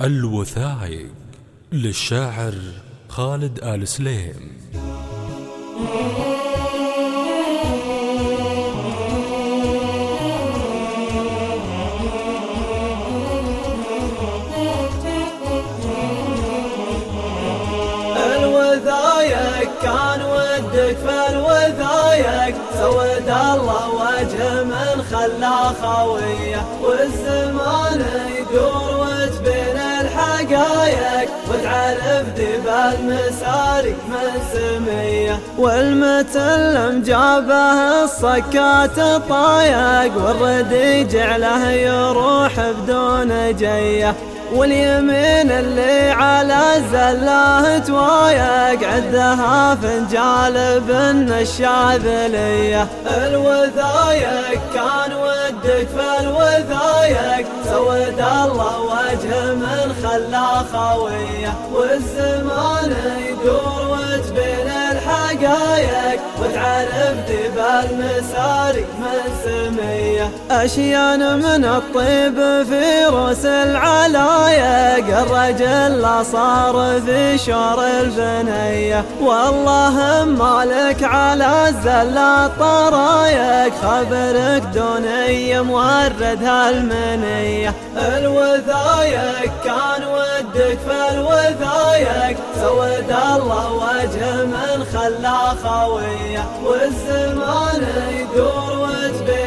الوثائق للشاعر خالد آل سليم. الوثائق كان ودك في الوثائق سود الله وجه من خلا خويه والزمان الحقايق وتعرف ذبال مسارك من سمية والمتلم جابه الصكات طايق والردي جعله يروح بدون جية. واليمين اللي على زلاه توايق عدها فنجال بن الشاذلية. الوثايق كان ودك في الوثايق سود الله وجه من خلا خويه والزمان يدور وتبين الحقايق وتعرف ذبال مساري من سمية. أشيان من الطيب في العلايق ضايق الرجل لا صار في شور البنية. والله مالك على الزلة طرايق خبرك دوني مورد هالمنية. الوثايق كان ودك في الوثايق سود الله وجه من خلا خويه والزمان يدور وتبين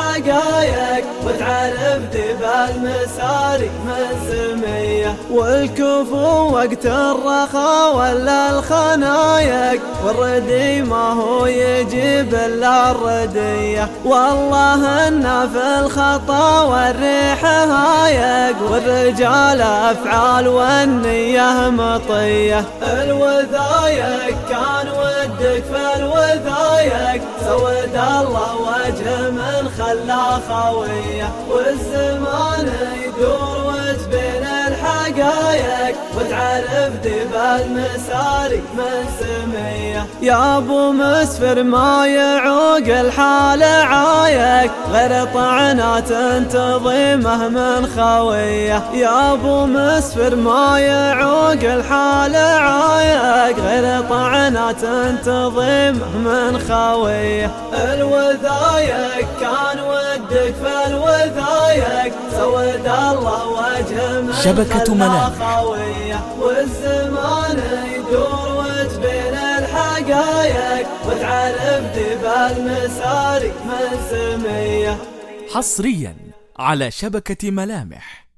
الحقايق وتعرف ذبال مساري من سمية. والكفو وقت الرخاء ولا الخنايق. والردي ما هو يجيب إلا الردية. والله أنا في الخطأ والريح هايق. والرجال أفعال والنية مطية. الوثايق كان ودك في الوثايق سود الله وجه من خلا خويه والزمان يدور وتبين الحقايق وتعرف ذبال مساري من سمية. يا ابو مسفر ما يعوق الحال عايق غير طعنات تضيمه من خويه. يا ابو مسفر ما يعوق الحال عايق غير طعنات تضيمه من خويه. الوثايق كان ودك في الوثايق سود الله وجه شبكة ملامح والزمان يدور وتبين الحقايق وتعرف ذبال مساري من سميه حصريا على شبكة ملامح.